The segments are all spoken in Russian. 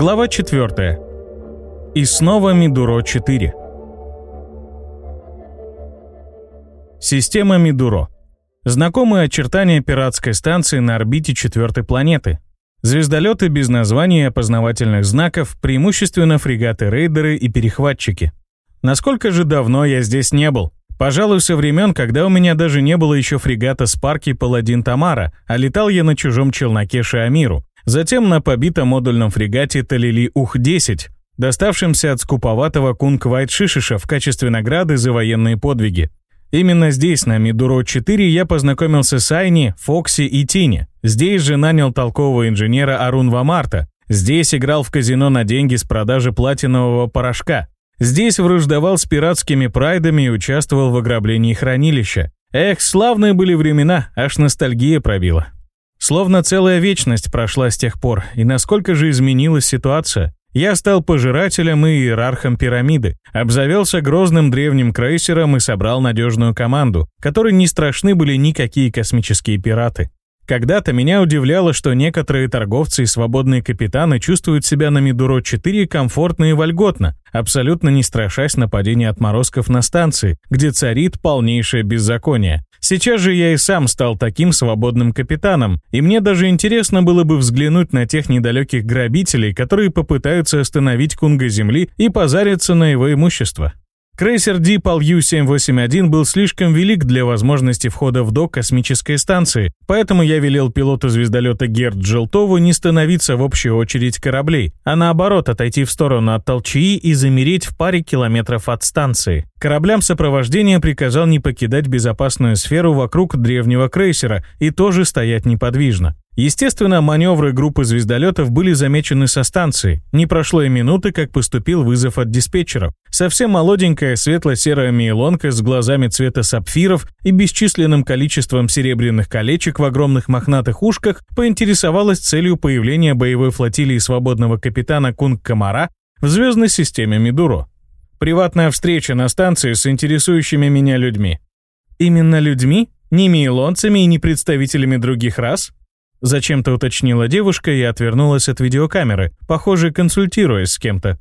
Глава 4. И снова Мидуро 4. Система Мидуро. Знакомые очертания пиратской станции на орбите четвертой планеты. Звездолеты без названия и опознавательных знаков, преимущественно фрегаты-рейдеры и перехватчики. Насколько же давно я здесь не был? Пожалуй, со времен, когда у меня даже не было еще фрегата Спарки Паладин Тамара, а летал я на чужом челноке Шиамиру. Затем на побитом модульном фрегате Талили Ух-10, доставшемся от скуповатого Кунг Вайт Шишиша в качестве награды за военные подвиги. Именно здесь, на Мидуро-4, я познакомился с Айни, Фокси и Тини. Здесь же нанял толкового инженера Арун Вамарта. Здесь играл в казино на деньги с продажи платинового порошка. Здесь враждовал с пиратскими прайдами и участвовал в ограблении хранилища. Эх, славные были времена, аж ностальгия пробила. Словно целая вечность прошла с тех пор, и насколько же изменилась ситуация. Я стал пожирателем и иерархом пирамиды, обзавелся грозным древним крейсером и собрал надежную команду, которой не страшны были никакие космические пираты. Когда-то меня удивляло, что некоторые торговцы и свободные капитаны чувствуют себя на Мидуро-4 комфортно и вольготно, абсолютно не страшась нападения отморозков на станции, где царит полнейшее беззаконие. Сейчас же я и сам стал таким свободным капитаном, и мне даже интересно было бы взглянуть на тех недалеких грабителей, которые попытаются остановить Кунга Земли и позариться на его имущество. Крейсер Дипал Ю-781 был слишком велик для возможности входа в док космической станции, поэтому я велел пилоту звездолета Герд Желтову не становиться в общую очередь кораблей, а наоборот отойти в сторону от Толчии и замереть в паре километров от станции. Кораблям сопровождения приказал не покидать безопасную сферу вокруг древнего крейсера и тоже стоять неподвижно. Естественно, маневры группы звездолетов были замечены со станции. Не прошло и минуты, как поступил вызов от диспетчеров. Совсем молоденькая светло-серая мейлонка с глазами цвета сапфиров и бесчисленным количеством серебряных колечек в огромных мохнатых ушках поинтересовалась целью появления боевой флотилии свободного капитана Кунг-Камара в звездной системе Мидуро. Приватная встреча на станции с интересующими меня людьми. Именно людьми? Не мейлонцами и не представителями других рас? Зачем-то уточнила девушка и отвернулась от видеокамеры, похоже, консультируясь с кем-то.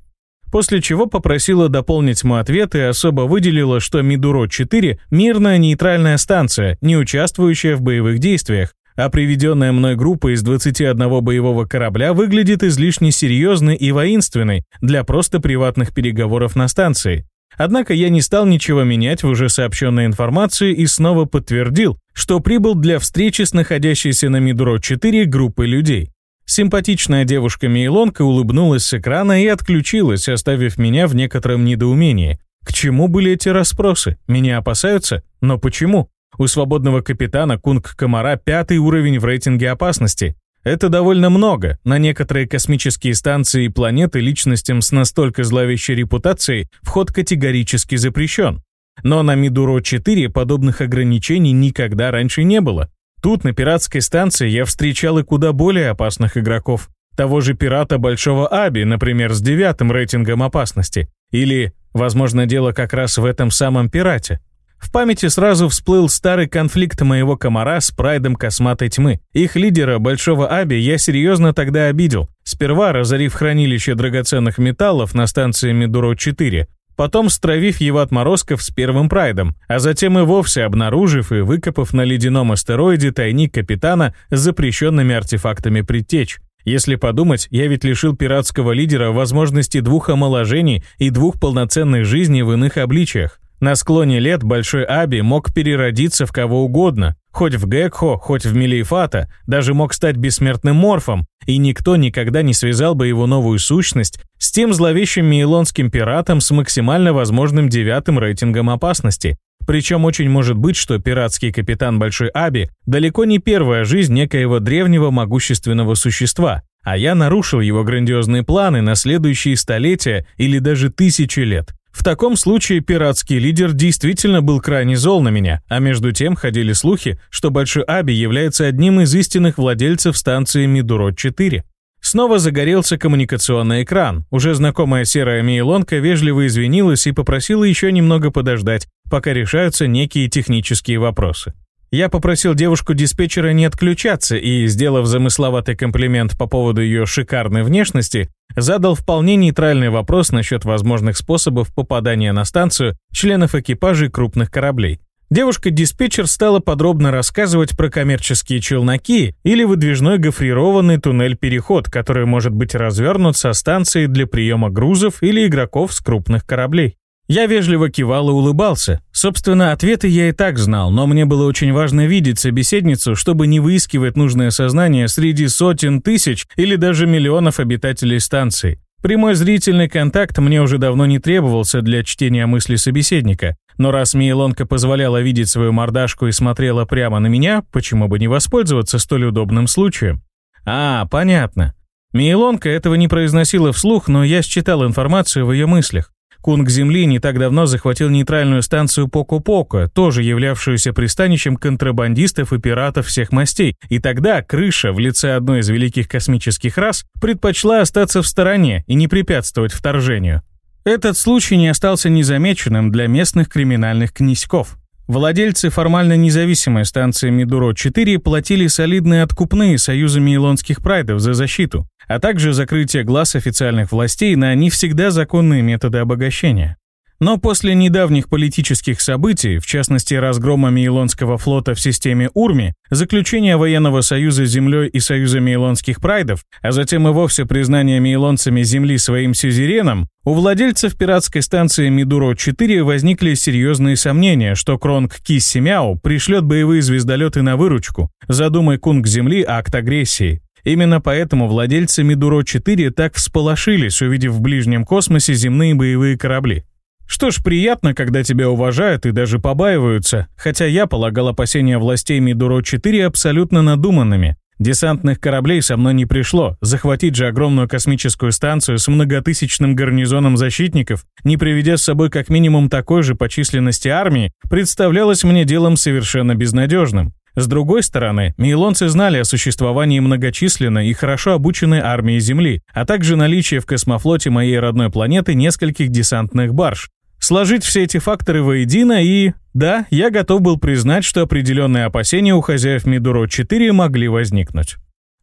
После чего попросила дополнить мой ответ и особо выделила, что Мидуро-4 — мирная нейтральная станция, не участвующая в боевых действиях, а приведенная мной группа из 21 боевого корабля выглядит излишне серьезной и воинственной для просто приватных переговоров на станции. Однако я не стал ничего менять в уже сообщенной информации и снова подтвердил, что прибыл для встречи с находящейся на Мидро-4 группой людей. Симпатичная девушка-мейлонка улыбнулась с экрана и отключилась, оставив меня в некотором недоумении. К чему были эти расспросы? Меня опасаются? Но почему? У свободного капитана Кунг-Комара пятый уровень в рейтинге опасности. Это довольно много. На некоторые космические станции и планеты личностям с настолько зловещей репутацией вход категорически запрещен. Но на Мидуро-4 подобных ограничений никогда раньше не было. Тут, на пиратской станции, я встречал и куда более опасных игроков. Того же пирата Большого Аби, например, с девятым рейтингом опасности. Или, возможно, дело как раз в этом самом пирате. В памяти сразу всплыл старый конфликт моего комара с прайдом косматой тьмы. Их лидера, Большого Аби, я серьезно тогда обидел. Сперва разорив хранилище драгоценных металлов на станции Медуро-4, потом стравив его отморозков с первым прайдом, а затем и вовсе обнаружив и выкопав на ледяном астероиде тайник капитана с запрещенными артефактами предтеч. Если подумать, я ведь лишил пиратского лидера возможности двух омоложений и двух полноценных жизней в иных обличиях. На склоне лет Большой Аби мог переродиться в кого угодно, хоть в Гекхо, хоть в Мелиефата, даже мог стать бессмертным морфом, и никто никогда не связал бы его новую сущность с тем зловещим мейлонским пиратом с максимально возможным девятым рейтингом опасности. Причем очень может быть, что пиратский капитан Большой Аби далеко не первая жизнь некоего древнего могущественного существа, а я нарушил его грандиозные планы на следующие столетия или даже тысячи лет. В таком случае пиратский лидер действительно был крайне зол на меня, а между тем ходили слухи, что Большой Аби является одним из истинных владельцев станции Мидурод-4. Снова загорелся коммуникационный экран. Уже знакомая серая мейлонка вежливо извинилась и попросила еще немного подождать, пока решаются некие технические вопросы. Я попросил девушку-диспетчера не отключаться и, сделав замысловатый комплимент по поводу ее шикарной внешности, задал вполне нейтральный вопрос насчет возможных способов попадания на станцию членов экипажей крупных кораблей. Девушка-диспетчер стала подробно рассказывать про коммерческие челноки или выдвижной гофрированный туннель-переход, который может быть развернут со станции для приема грузов или игроков с крупных кораблей. Я вежливо кивал и улыбался. Собственно, ответы я и так знал, но мне было очень важно видеть собеседницу, чтобы не выискивать нужное сознание среди сотен тысяч или даже миллионов обитателей станции. Прямой зрительный контакт мне уже давно не требовался для чтения мысли собеседника, но раз Мейлонка позволяла видеть свою мордашку и смотрела прямо на меня, почему бы не воспользоваться столь удобным случаем? А, понятно. Мейлонка этого не произносила вслух, но я считал информацию в ее мыслях. Кунг Земли не так давно захватил нейтральную станцию Поко-Поко, тоже являвшуюся пристанищем контрабандистов и пиратов всех мастей, и тогда крыша в лице одной из великих космических рас предпочла остаться в стороне и не препятствовать вторжению. Этот случай не остался незамеченным для местных криминальных князьков. Владельцы формально независимой станции Мидуро-4 платили солидные откупные союзами илонских прайдов за защиту, а также закрытие глаз официальных властей на не всегда законные методы обогащения. Но после недавних политических событий, в частности разгрома Мейлонского флота в системе Урми, заключения военного союза с землей и союза мейлонских прайдов, а затем и вовсе признания мейлонцами земли своим сюзереном, у владельцев пиратской станции Мидуро-4 возникли серьезные сомнения, что Кронг Кисси Мяу пришлет боевые звездолеты на выручку, задумай Кунг Земли акт агрессии. Именно поэтому владельцы Мидуро-4 так всполошились, увидев в ближнем космосе земные боевые корабли. Что ж, приятно, когда тебя уважают и даже побаиваются, хотя я полагал опасения властей Мидуро-4 абсолютно надуманными. Десантных кораблей со мной не пришло, захватить же огромную космическую станцию с многотысячным гарнизоном защитников, не приведя с собой как минимум такой же по численности армии, представлялось мне делом совершенно безнадежным. С другой стороны, мейлонцы знали о существовании многочисленной и хорошо обученной армии Земли, а также наличие в космофлоте моей родной планеты нескольких десантных барж, Сложить все эти факторы воедино и... Да, я готов был признать, что определенные опасения у хозяев Мидуро-4 могли возникнуть.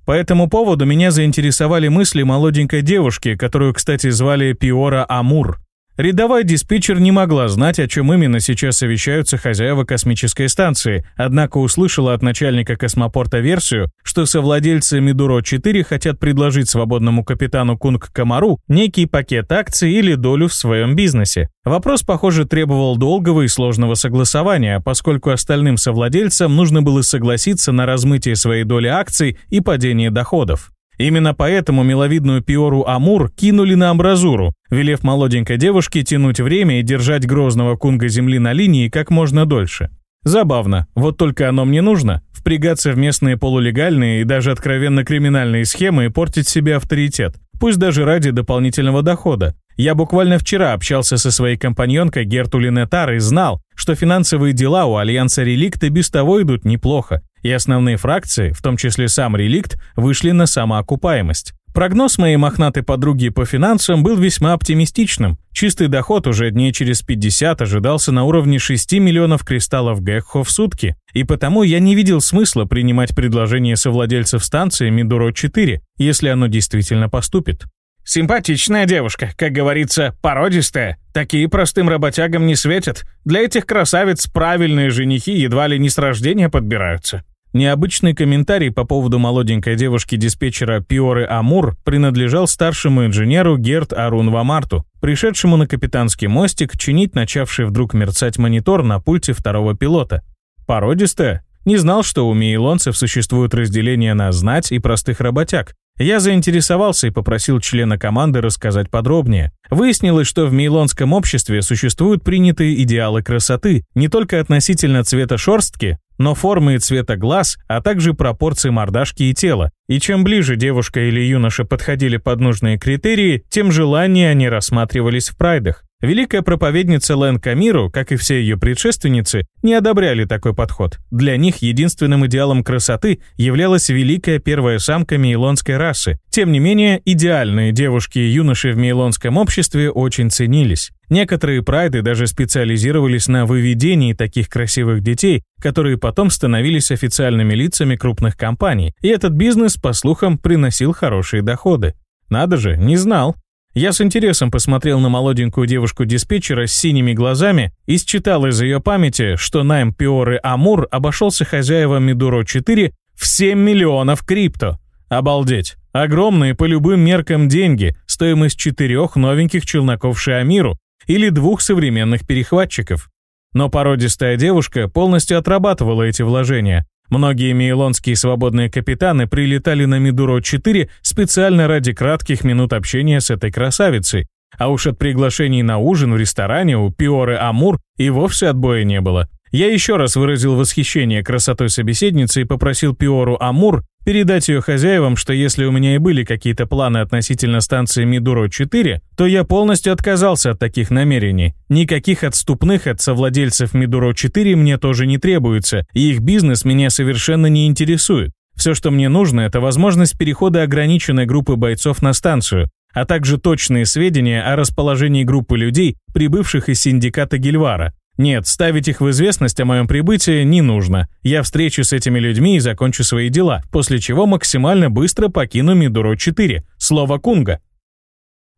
По этому поводу меня заинтересовали мысли молоденькой девушки, которую, кстати, звали Пиора Амур. Рядовая диспетчер не могла знать, о чем именно сейчас совещаются хозяева космической станции, однако услышала от начальника космопорта версию, что совладельцы Мидуро-4 хотят предложить свободному капитану Кунг Камару некий пакет акций или долю в своем бизнесе. Вопрос, похоже, требовал долгого и сложного согласования, поскольку остальным совладельцам нужно было согласиться на размытие своей доли акций и падение доходов. Именно поэтому миловидную Пиору Амур кинули на амбразуру, велев молоденькой девушке тянуть время и держать грозного кунга земли на линии как можно дольше. Забавно, вот только оно мне нужно – впрягаться в местные полулегальные и даже откровенно криминальные схемы и портить себе авторитет, пусть даже ради дополнительного дохода. Я буквально вчера общался со своей компаньонкой Герту Линетар и знал, что финансовые дела у Альянса Реликт без того идут неплохо, и основные фракции, в том числе сам Реликт, вышли на самоокупаемость. Прогноз моей мохнатой подруги по финансам был весьма оптимистичным. Чистый доход уже дней через 50 ожидался на уровне 6 миллионов кристаллов Гекхо в сутки, и потому я не видел смысла принимать предложение совладельцев станции Мидуро-4, если оно действительно поступит. Симпатичная девушка, как говорится, породистая. Такие простым работягам не светят. Для этих красавиц правильные женихи едва ли не с рождения подбираются. Необычный комментарий по поводу молоденькой девушки-диспетчера Пиоры Амур принадлежал старшему инженеру Герт Арун Вамарту, пришедшему на капитанский мостик чинить начавший вдруг мерцать монитор на пульте второго пилота. Породистая? Не знал, что у мейлонцев существует разделение на знать и простых работяг. Я заинтересовался и попросил члена команды рассказать подробнее. Выяснилось, что в мейлонском обществе существуют принятые идеалы красоты не только относительно цвета шерстки, но формы и цвета глаз, а также пропорции мордашки и тела. И чем ближе девушка или юноша подходили под нужные критерии, тем желаннее они рассматривались в прайдах. Великая проповедница Лэн Камиру, как и все ее предшественницы, не одобряли такой подход. Для них единственным идеалом красоты являлась великая первая самка мейлонской расы. Тем не менее, идеальные девушки и юноши в мейлонском обществе очень ценились. Некоторые прайды даже специализировались на выведении таких красивых детей, которые потом становились официальными лицами крупных компаний, и этот бизнес, по слухам, приносил хорошие доходы. Надо же, не знал. Я с интересом посмотрел на молоденькую девушку-диспетчера с синими глазами и считал из ее памяти, что найм Пиоры Амур обошелся хозяевам Мидуро-4 в 7 миллионов крипто. Обалдеть. Огромные по любым меркам деньги, стоимость четырех новеньких челноков Шиамиру или двух современных перехватчиков. Но породистая девушка полностью отрабатывала эти вложения, Многие мейлонские свободные капитаны прилетали на Мидуро-4 специально ради кратких минут общения с этой красавицей, а уж от приглашений на ужин в ресторане у Пиоры Амур и вовсе отбоя не было. Я еще раз выразил восхищение красотой собеседницы и попросил Пиору Амур передать ее хозяевам, что если у меня и были какие-то планы относительно станции Мидуро-4, то я полностью отказался от таких намерений. Никаких отступных от совладельцев Мидуро-4 мне тоже не требуется, и их бизнес меня совершенно не интересует. Все, что мне нужно, это возможность перехода ограниченной группы бойцов на станцию, а также точные сведения о расположении группы людей, прибывших из синдиката Гильвара. Нет, ставить их в известность о моем прибытии не нужно. Я встречу с этими людьми и закончу свои дела, после чего максимально быстро покину Мидуро-4. Слово Кунга.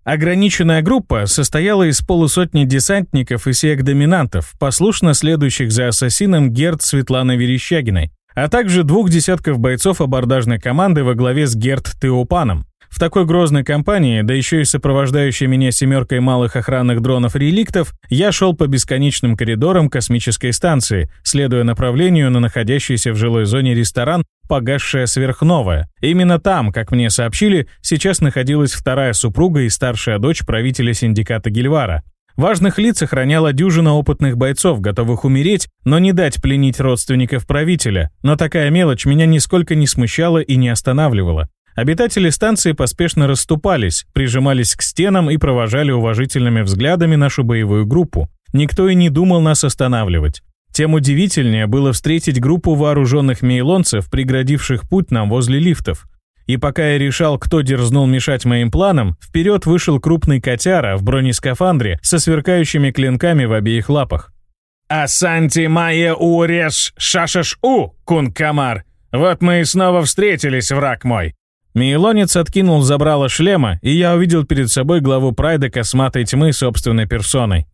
Ограниченная группа состояла из полусотни десантников и сек-доминантов, послушно следующих за ассасином Герд Светланы Верещагиной, а также двух десятков бойцов абордажной команды во главе с Герд Теопаном. В такой грозной компании, да еще и сопровождающей меня семеркой малых охранных дронов-реликтов, я шел по бесконечным коридорам космической станции, следуя направлению на находящийся в жилой зоне ресторан «Погасшая сверхновая». Именно там, как мне сообщили, сейчас находилась вторая супруга и старшая дочь правителя синдиката Гильвара. Важных лиц охраняла дюжина опытных бойцов, готовых умереть, но не дать пленить родственников правителя. Но такая мелочь меня нисколько не смущала и не останавливала. Обитатели станции поспешно расступались, прижимались к стенам и провожали уважительными взглядами нашу боевую группу. Никто и не думал нас останавливать. Тем удивительнее было встретить группу вооруженных мейлонцев, преградивших путь нам возле лифтов. И пока я решал, кто дерзнул мешать моим планам, вперед вышел крупный котяра в бронескафандре со сверкающими клинками в обеих лапах. «Асанти мае уреш шашаш у, кун-камар! Вот мы и снова встретились, враг мой! Мейлонец откинул забрало шлема, и я увидел перед собой главу прайда косматой тьмы собственной персоной.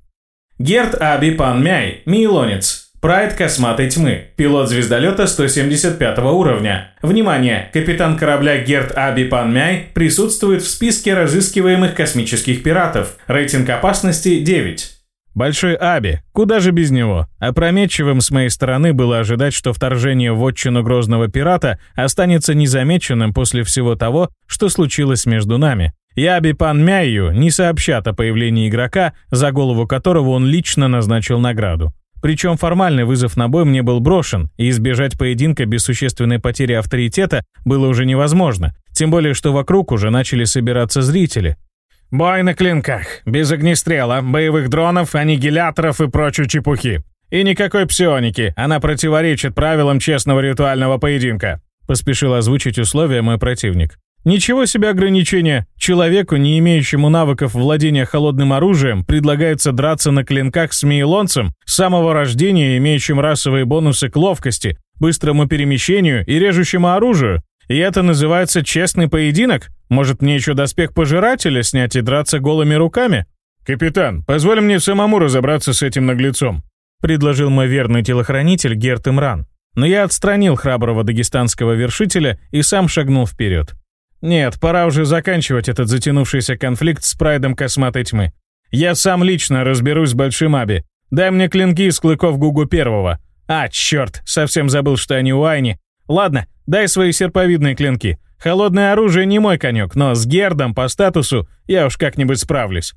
Герт Аби Пан Мяй, Мейлонец, прайд косматой тьмы, пилот звездолета 175 уровня. Внимание, капитан корабля Герт Аби Пан Мяй присутствует в списке разыскиваемых космических пиратов. Рейтинг опасности 9. Большой Аби, куда же без него? Опрометчивым с моей стороны было ожидать, что вторжение в отчину грозного пирата останется незамеченным после всего того, что случилось между нами. И Аби Пан Мяю не сообщат о появлении игрока, за голову которого он лично назначил награду. Причем формальный вызов на бой мне был брошен, и избежать поединка без существенной потери авторитета было уже невозможно, тем более что вокруг уже начали собираться зрители, Бой на клинках, без огнестрела, боевых дронов, аннигиляторов и прочей чепухи. И никакой псионики, она противоречит правилам честного ритуального поединка», поспешил озвучить условия мой противник. Ничего себе ограничения. Человеку, не имеющему навыков владения холодным оружием, предлагается драться на клинках с мейлонцем, с самого рождения имеющим расовые бонусы к ловкости, быстрому перемещению и режущему оружию. И это называется честный поединок? Может, мне еще доспех пожирателя снять и драться голыми руками? Капитан, позволь мне самому разобраться с этим наглецом, предложил мой верный телохранитель Герт Имран. Но я отстранил храброго дагестанского вершителя и сам шагнул вперед. Нет, пора уже заканчивать этот затянувшийся конфликт с прайдом косматой тьмы. Я сам лично разберусь с Большим Аби. Дай мне клинки из клыков Гугу Первого. А, черт, совсем забыл, что они у Айни. Ладно, дай свои серповидные клинки. Холодное оружие не мой конек, но с Гердом по статусу я уж как-нибудь справлюсь.